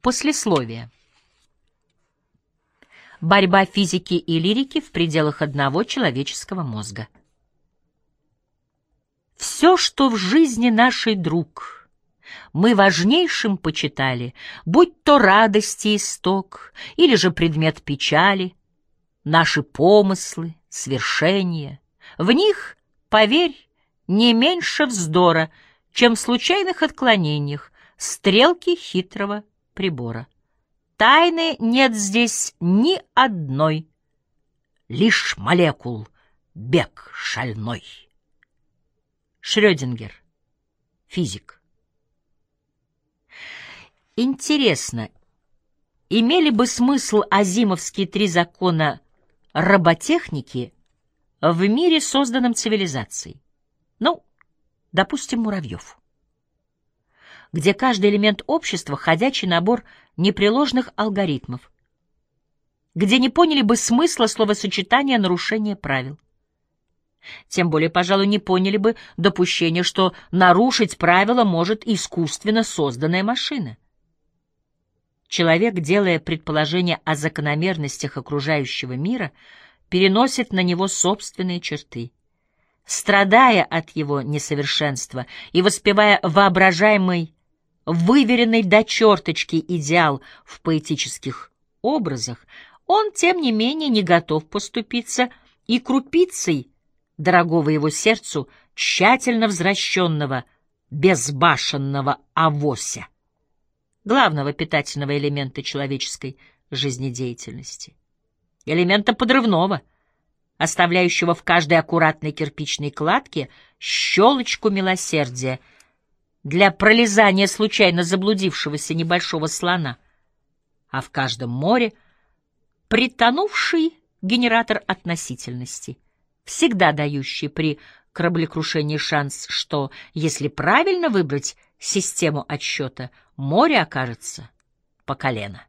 Послесловие. Борьба физики и лирики в пределах одного человеческого мозга. Все, что в жизни нашей друг, мы важнейшим почитали, будь то радости исток или же предмет печали, наши помыслы, свершения, в них, поверь, не меньше вздора, чем в случайных отклонениях стрелки хитрого прибора. Тайны нет здесь ни одной, лишь молекул бег шальной. Шрёдингер, физик. Интересно, имели бы смысл азимовские три закона роботехники в мире, созданном цивилизацией? Ну, допустим, муравьев где каждый элемент общества — ходячий набор непреложных алгоритмов, где не поняли бы смысла словосочетания нарушения правил. Тем более, пожалуй, не поняли бы допущение, что нарушить правила может искусственно созданная машина. Человек, делая предположения о закономерностях окружающего мира, переносит на него собственные черты. Страдая от его несовершенства и воспевая воображаемый выверенный до черточки идеал в поэтических образах, он, тем не менее, не готов поступиться и крупицей дорогого его сердцу тщательно взращенного, безбашенного авося, главного питательного элемента человеческой жизнедеятельности, элемента подрывного, оставляющего в каждой аккуратной кирпичной кладке щелочку милосердия — для пролезания случайно заблудившегося небольшого слона, а в каждом море притонувший генератор относительности, всегда дающий при кораблекрушении шанс, что, если правильно выбрать систему отсчета, море окажется по колено.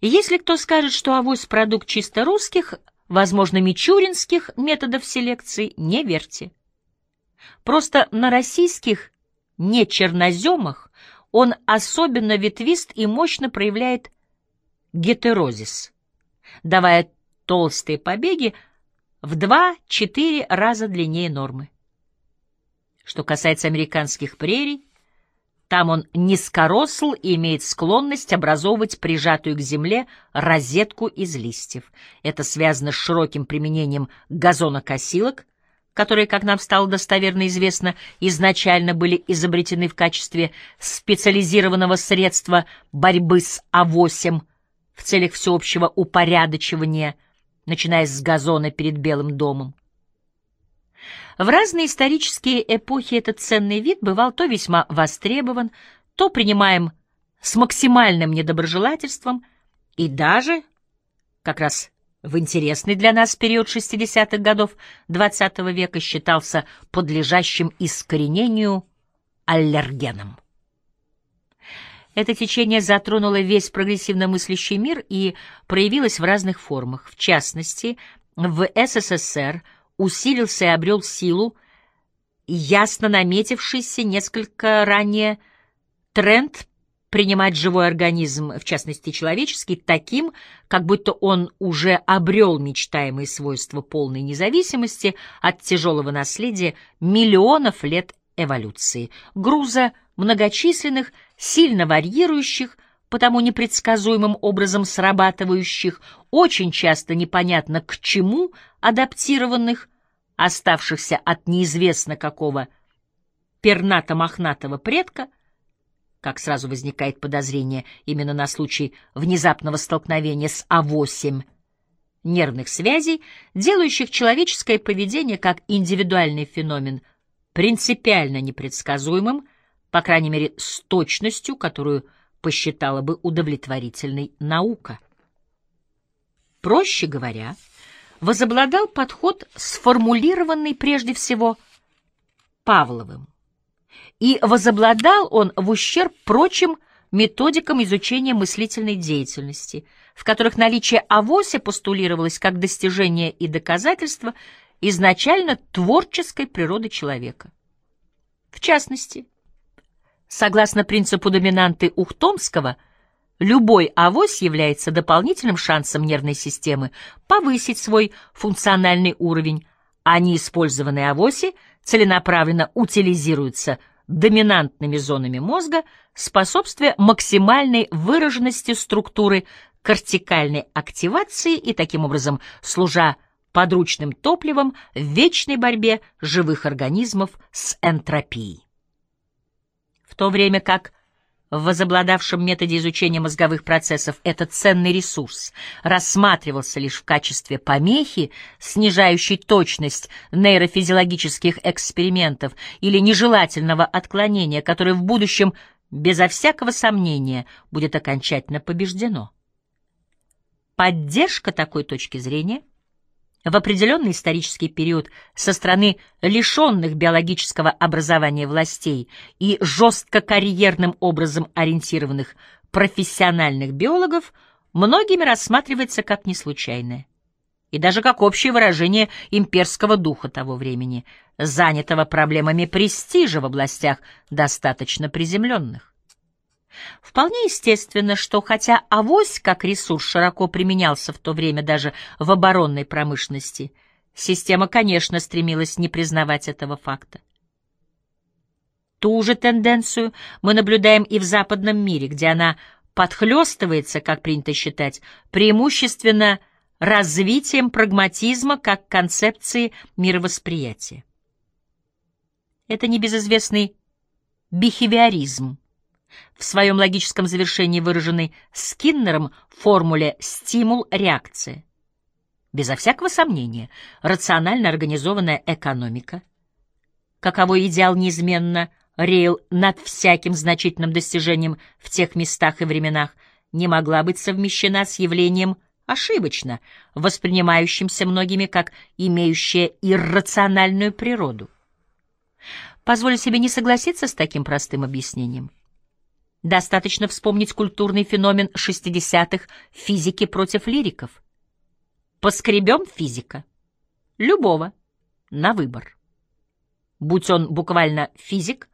Если кто скажет, что авось продукт чисто русских, возможно, мичуринских методов селекции, не верьте. Просто на российских нечерноземах он особенно ветвист и мощно проявляет гетерозис, давая толстые побеги в 2-4 раза длиннее нормы. Что касается американских прерий, там он низкоросл и имеет склонность образовывать прижатую к земле розетку из листьев. Это связано с широким применением газонокосилок, которые, как нам стало достоверно известно, изначально были изобретены в качестве специализированного средства борьбы с А8 в целях всеобщего упорядочивания, начиная с газона перед Белым домом. В разные исторические эпохи этот ценный вид бывал то весьма востребован, то принимаем с максимальным недоброжелательством и даже, как раз в интересный для нас период 60-х годов XX -го века считался подлежащим искоренению аллергеном. Это течение затронуло весь прогрессивно мыслящий мир и проявилось в разных формах. В частности, в СССР усилился и обрел силу ясно наметившийся несколько ранее тренд принимать живой организм, в частности человеческий, таким, как будто он уже обрел мечтаемые свойства полной независимости от тяжелого наследия миллионов лет эволюции, груза многочисленных, сильно варьирующих, потому непредсказуемым образом срабатывающих, очень часто непонятно к чему адаптированных, оставшихся от неизвестно какого пернато-мохнатого предка, как сразу возникает подозрение именно на случай внезапного столкновения с А8, нервных связей, делающих человеческое поведение как индивидуальный феномен принципиально непредсказуемым, по крайней мере, с точностью, которую посчитала бы удовлетворительной наука. Проще говоря, возобладал подход, сформулированный прежде всего Павловым и возобладал он в ущерб прочим методикам изучения мыслительной деятельности, в которых наличие авося постулировалось как достижение и доказательство изначально творческой природы человека. В частности, Согласно принципу доминанты Ухтомского, любой авось является дополнительным шансом нервной системы повысить свой функциональный уровень, а неиспользованные авоси целенаправленно утилизируются доминантными зонами мозга, способствуя максимальной выраженности структуры кортикальной активации и таким образом служа подручным топливом в вечной борьбе живых организмов с энтропией. В то время как в возобладавшем методе изучения мозговых процессов этот ценный ресурс рассматривался лишь в качестве помехи, снижающей точность нейрофизиологических экспериментов или нежелательного отклонения, которое в будущем, безо всякого сомнения, будет окончательно побеждено. Поддержка такой точки зрения – в определенный исторический период со стороны лишенных биологического образования властей и жестко карьерным образом ориентированных профессиональных биологов многими рассматривается как неслучайное и даже как общее выражение имперского духа того времени, занятого проблемами престижа в областях достаточно приземленных. Вполне естественно, что хотя авось как ресурс широко применялся в то время даже в оборонной промышленности, система, конечно, стремилась не признавать этого факта. Ту же тенденцию мы наблюдаем и в западном мире, где она подхлестывается, как принято считать, преимущественно развитием прагматизма как концепции мировосприятия. Это небезызвестный бихевиоризм, в своем логическом завершении выраженной Скиннером формуле «стимул-реакция». Безо всякого сомнения, рационально организованная экономика, каковой идеал неизменно реял над всяким значительным достижением в тех местах и временах, не могла быть совмещена с явлением ошибочно, воспринимающимся многими как имеющее иррациональную природу. Позволю себе не согласиться с таким простым объяснением. Достаточно вспомнить культурный феномен 60-х физики против лириков. Поскребем физика. Любого. На выбор. Будь он буквально физик,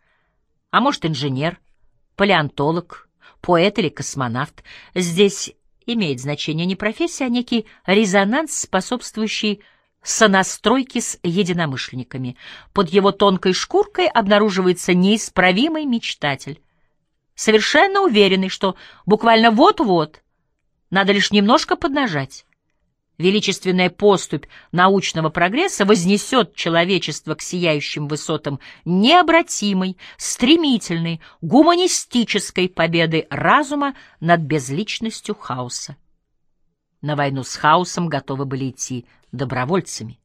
а может инженер, палеонтолог, поэт или космонавт, здесь имеет значение не профессия, а некий резонанс, способствующий сонастройке с единомышленниками. Под его тонкой шкуркой обнаруживается неисправимый мечтатель, совершенно уверенный, что буквально вот-вот надо лишь немножко поднажать. Величественная поступь научного прогресса вознесет человечество к сияющим высотам необратимой, стремительной, гуманистической победы разума над безличностью хаоса. На войну с хаосом готовы были идти добровольцами.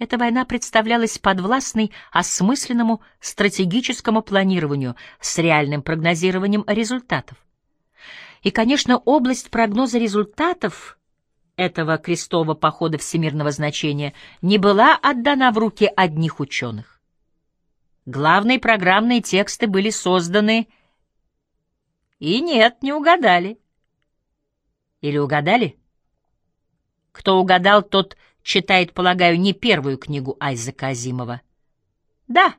Эта война представлялась подвластной осмысленному стратегическому планированию с реальным прогнозированием результатов. И, конечно, область прогноза результатов этого крестового похода всемирного значения не была отдана в руки одних ученых. Главные программные тексты были созданы, и нет, не угадали. Или угадали? Кто угадал, тот читает, полагаю, не первую книгу Айзека Азимова. Да,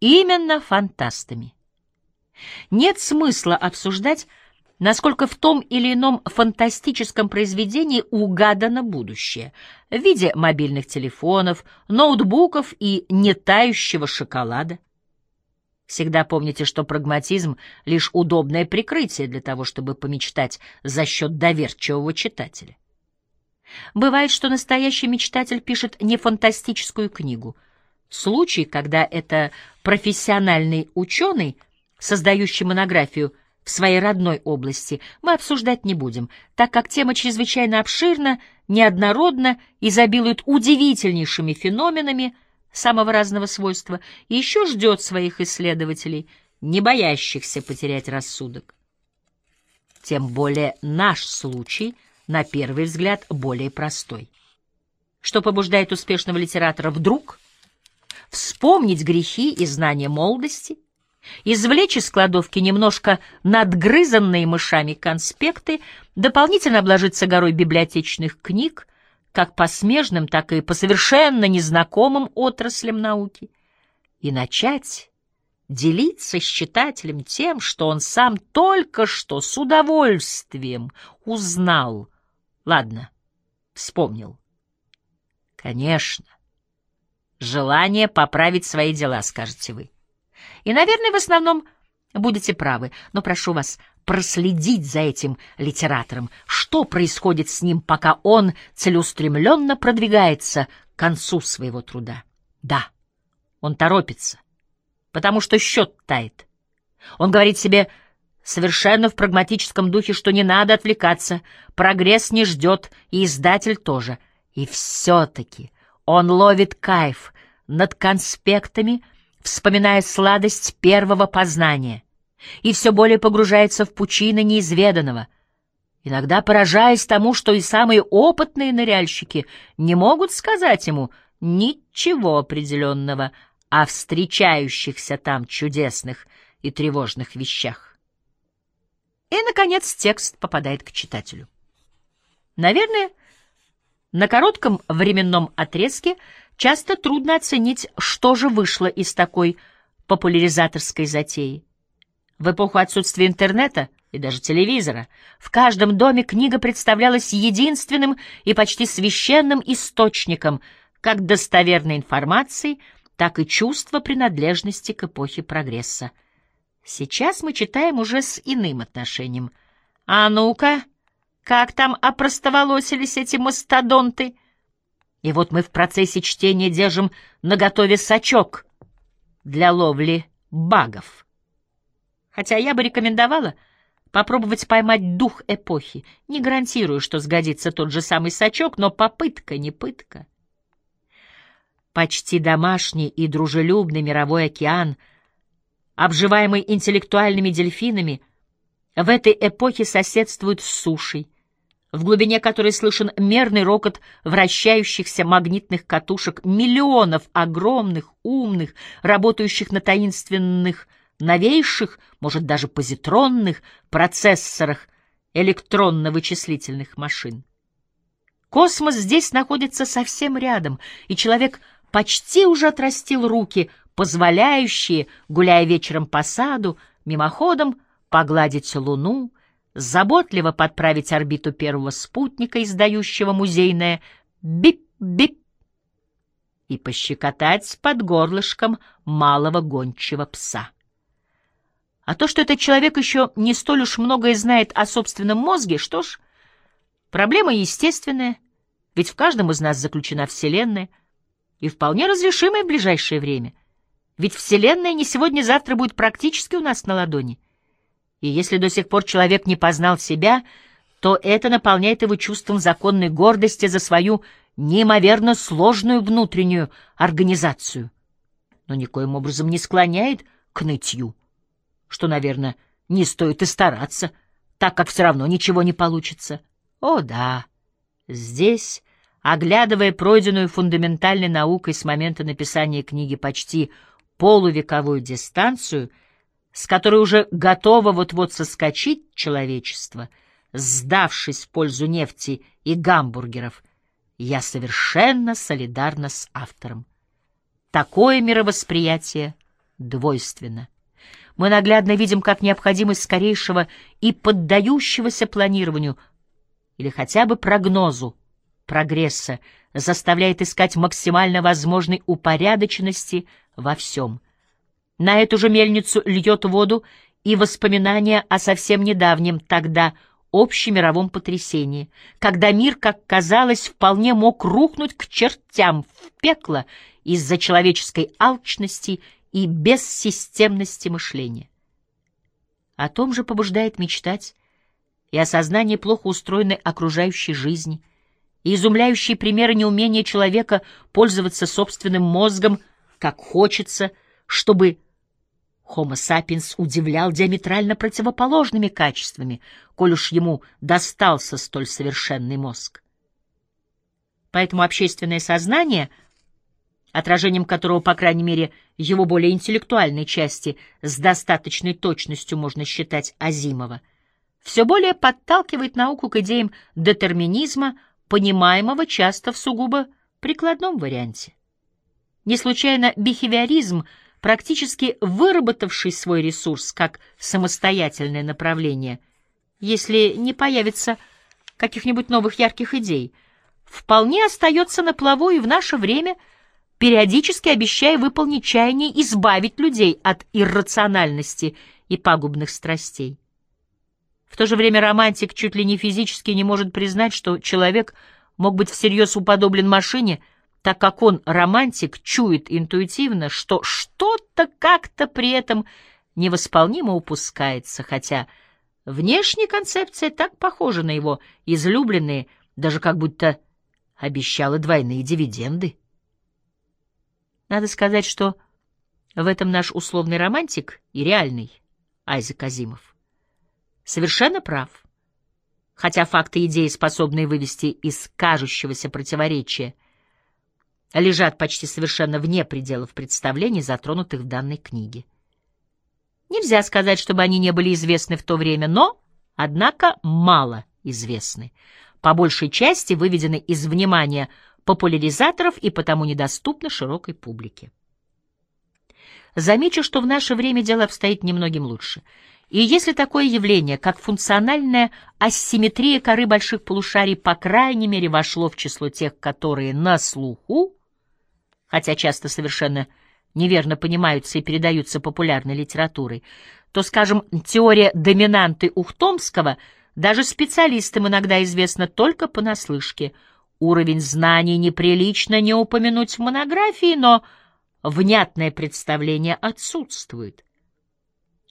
именно фантастами. Нет смысла обсуждать, насколько в том или ином фантастическом произведении угадано будущее в виде мобильных телефонов, ноутбуков и нетающего шоколада. Всегда помните, что прагматизм — лишь удобное прикрытие для того, чтобы помечтать за счет доверчивого читателя. Бывает, что настоящий мечтатель пишет не фантастическую книгу. Случай, когда это профессиональный ученый, создающий монографию в своей родной области, мы обсуждать не будем, так как тема чрезвычайно обширна, неоднородна, изобилует удивительнейшими феноменами самого разного свойства и еще ждет своих исследователей, не боящихся потерять рассудок. Тем более наш случай — на первый взгляд, более простой. Что побуждает успешного литератора вдруг вспомнить грехи и знания молодости, извлечь из кладовки немножко надгрызанные мышами конспекты, дополнительно обложиться горой библиотечных книг, как по смежным, так и по совершенно незнакомым отраслям науки, и начать делиться с читателем тем, что он сам только что с удовольствием узнал. Ладно, вспомнил. Конечно. Желание поправить свои дела, скажете вы. И, наверное, в основном будете правы, но прошу вас проследить за этим литератором, что происходит с ним, пока он целеустремленно продвигается к концу своего труда. Да, он торопится, потому что счет тает. Он говорит себе совершенно в прагматическом духе, что не надо отвлекаться, прогресс не ждет, и издатель тоже. И все-таки он ловит кайф над конспектами, вспоминая сладость первого познания и все более погружается в пучины неизведанного, иногда поражаясь тому, что и самые опытные ныряльщики не могут сказать ему ничего определенного о встречающихся там чудесных и тревожных вещах. И, наконец, текст попадает к читателю. Наверное, на коротком временном отрезке часто трудно оценить, что же вышло из такой популяризаторской затеи. В эпоху отсутствия интернета и даже телевизора в каждом доме книга представлялась единственным и почти священным источником как достоверной информации, так и чувства принадлежности к эпохе прогресса. Сейчас мы читаем уже с иным отношением. А ну-ка, как там опростоволосились эти мастодонты? И вот мы в процессе чтения держим наготове сачок для ловли багов. Хотя я бы рекомендовала попробовать поймать дух эпохи. Не гарантирую, что сгодится тот же самый сачок, но попытка не пытка. Почти домашний и дружелюбный мировой океан, обживаемый интеллектуальными дельфинами, в этой эпохе соседствует с сушей, в глубине которой слышен мерный рокот вращающихся магнитных катушек миллионов огромных, умных, работающих на таинственных новейших, может даже позитронных процессорах электронно-вычислительных машин. Космос здесь находится совсем рядом, и человек почти уже отрастил руки, позволяющие, гуляя вечером по саду, мимоходом погладить Луну, заботливо подправить орбиту первого спутника, издающего музейное «бип-бип», и пощекотать под горлышком малого гончего пса. А то, что этот человек еще не столь уж многое знает о собственном мозге, что ж, проблема естественная, ведь в каждом из нас заключена Вселенная, и вполне разрешимая в ближайшее время. Ведь Вселенная не сегодня-завтра будет практически у нас на ладони. И если до сих пор человек не познал себя, то это наполняет его чувством законной гордости за свою неимоверно сложную внутреннюю организацию, но никоим образом не склоняет к нытью что, наверное, не стоит и стараться, так как все равно ничего не получится. О, да, здесь, оглядывая пройденную фундаментальной наукой с момента написания книги почти полувековую дистанцию, с которой уже готово вот-вот соскочить человечество, сдавшись в пользу нефти и гамбургеров, я совершенно солидарна с автором. Такое мировосприятие двойственно мы наглядно видим, как необходимость скорейшего и поддающегося планированию или хотя бы прогнозу прогресса заставляет искать максимально возможной упорядоченности во всем. На эту же мельницу льет воду и воспоминания о совсем недавнем тогда общемировом потрясении, когда мир, как казалось, вполне мог рухнуть к чертям в пекло из-за человеческой алчности и бессистемности мышления. О том же побуждает мечтать и осознание плохо устроенной окружающей жизни, и изумляющие примеры неумения человека пользоваться собственным мозгом, как хочется, чтобы Homo sapiens удивлял диаметрально противоположными качествами, коль уж ему достался столь совершенный мозг. Поэтому общественное сознание — отражением которого, по крайней мере, его более интеллектуальной части с достаточной точностью можно считать Азимова, все более подталкивает науку к идеям детерминизма, понимаемого часто в сугубо прикладном варианте. Не случайно бихевиоризм практически выработавший свой ресурс как самостоятельное направление, если не появится каких-нибудь новых ярких идей, вполне остается на плаву и в наше время, периодически обещая выполнить чаяние избавить людей от иррациональности и пагубных страстей. В то же время романтик чуть ли не физически не может признать, что человек мог быть всерьез уподоблен машине, так как он, романтик, чует интуитивно, что что-то как-то при этом невосполнимо упускается, хотя внешняя концепция так похожа на его излюбленные, даже как будто обещала двойные дивиденды. Надо сказать, что в этом наш условный романтик и реальный Айзек Азимов совершенно прав. Хотя факты и идеи, способные вывести из кажущегося противоречия, лежат почти совершенно вне пределов представлений, затронутых в данной книге. Нельзя сказать, чтобы они не были известны в то время, но, однако, мало известны. По большей части выведены из внимания популяризаторов и потому недоступны широкой публике. Замечу, что в наше время дело обстоит немногим лучше — и если такое явление, как функциональная асимметрия коры больших полушарий, по крайней мере, вошло в число тех, которые на слуху, хотя часто совершенно неверно понимаются и передаются популярной литературой, то, скажем, теория доминанты Ухтомского даже специалистам иногда известна только понаслышке. Уровень знаний неприлично не упомянуть в монографии, но внятное представление отсутствует.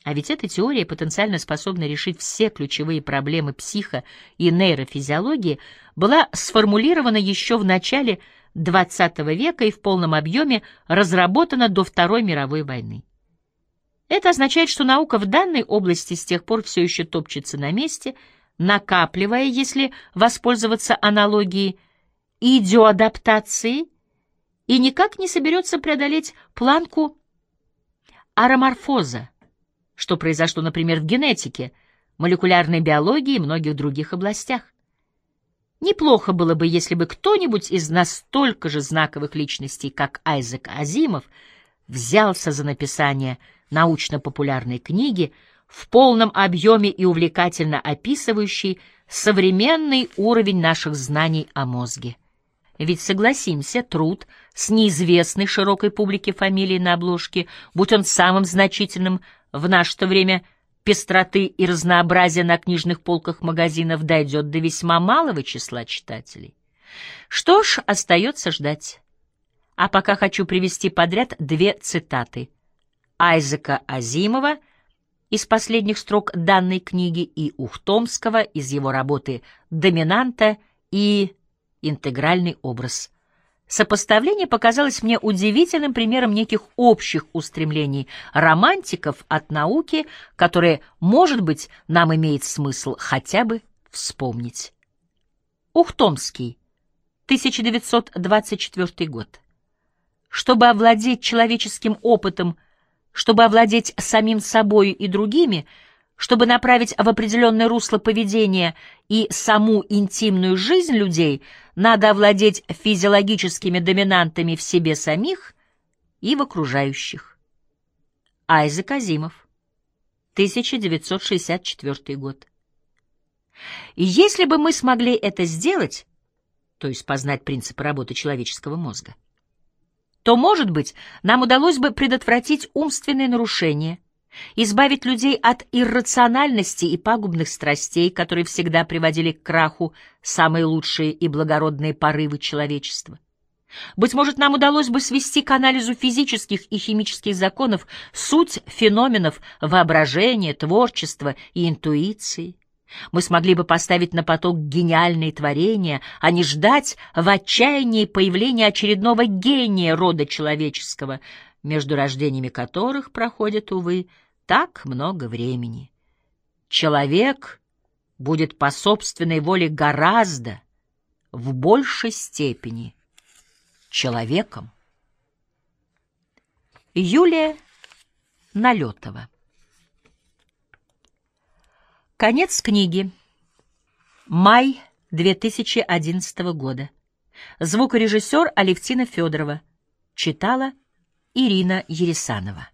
А ведь эта теория, потенциально способна решить все ключевые проблемы психо- и нейрофизиологии, была сформулирована еще в начале XX века и в полном объеме разработана до Второй мировой войны. Это означает, что наука в данной области с тех пор все еще топчется на месте, накапливая, если воспользоваться аналогией, идиоадаптации и никак не соберется преодолеть планку ароморфоза, что произошло, например, в генетике, молекулярной биологии и многих других областях. Неплохо было бы, если бы кто-нибудь из настолько же знаковых личностей, как Айзек Азимов, взялся за написание научно-популярной книги в полном объеме и увлекательно описывающей современный уровень наших знаний о мозге. Ведь, согласимся, труд с неизвестной широкой публике фамилией на обложке, будь он самым значительным в наше-то время пестроты и разнообразия на книжных полках магазинов дойдет до весьма малого числа читателей. Что ж, остается ждать. А пока хочу привести подряд две цитаты. Айзека Азимова из последних строк данной книги и Ухтомского из его работы «Доминанта» и «Интегральный образ». Сопоставление показалось мне удивительным примером неких общих устремлений романтиков от науки, которые, может быть, нам имеет смысл хотя бы вспомнить. Ухтомский, 1924 год. Чтобы овладеть человеческим опытом, чтобы овладеть самим собой и другими — чтобы направить в определенное русло поведения и саму интимную жизнь людей, надо овладеть физиологическими доминантами в себе самих и в окружающих. Айзек Азимов, 1964 год. И если бы мы смогли это сделать, то есть познать принципы работы человеческого мозга, то, может быть, нам удалось бы предотвратить умственные нарушения – избавить людей от иррациональности и пагубных страстей, которые всегда приводили к краху самые лучшие и благородные порывы человечества. Быть может, нам удалось бы свести к анализу физических и химических законов суть феноменов воображения, творчества и интуиции. Мы смогли бы поставить на поток гениальные творения, а не ждать в отчаянии появления очередного гения рода человеческого, между рождениями которых проходят, увы, так много времени. Человек будет по собственной воле гораздо, в большей степени, человеком. Юлия Налетова Конец книги. Май 2011 года. Звукорежиссер Алевтина Федорова. Читала Ирина Ересанова.